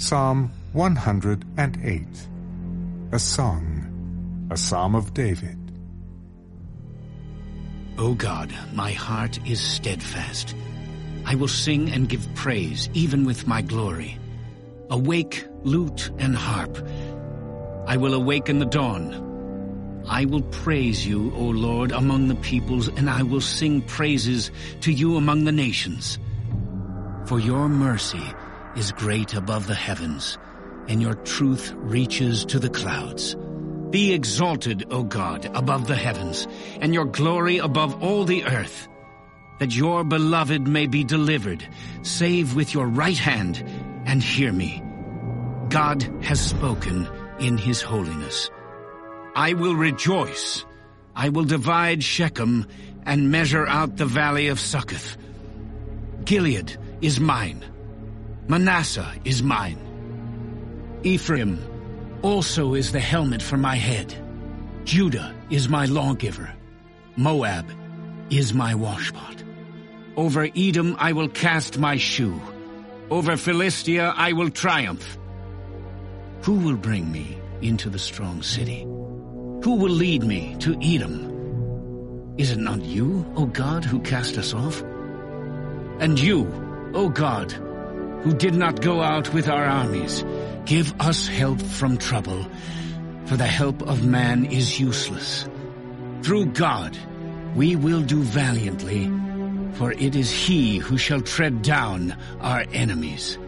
Psalm 108 A Song, a Psalm of David. O God, my heart is steadfast. I will sing and give praise, even with my glory. Awake, lute and harp. I will awaken the dawn. I will praise you, O Lord, among the peoples, and I will sing praises to you among the nations. For your mercy is great above the heavens, and your truth reaches to the clouds. Be exalted, O God, above the heavens, and your glory above all the earth, that your beloved may be delivered. Save with your right hand, and hear me. God has spoken in his holiness. I will rejoice. I will divide Shechem and measure out the valley of Succoth. Gilead is mine. Manasseh is mine. Ephraim also is the helmet for my head. Judah is my lawgiver. Moab is my washpot. Over Edom I will cast my shoe. Over Philistia I will triumph. Who will bring me into the strong city? Who will lead me to Edom? Is it not you, O God, who cast us off? And you, O God, who did not go out with our armies, give us help from trouble, for the help of man is useless. Through God, we will do valiantly, for it is he who shall tread down our enemies.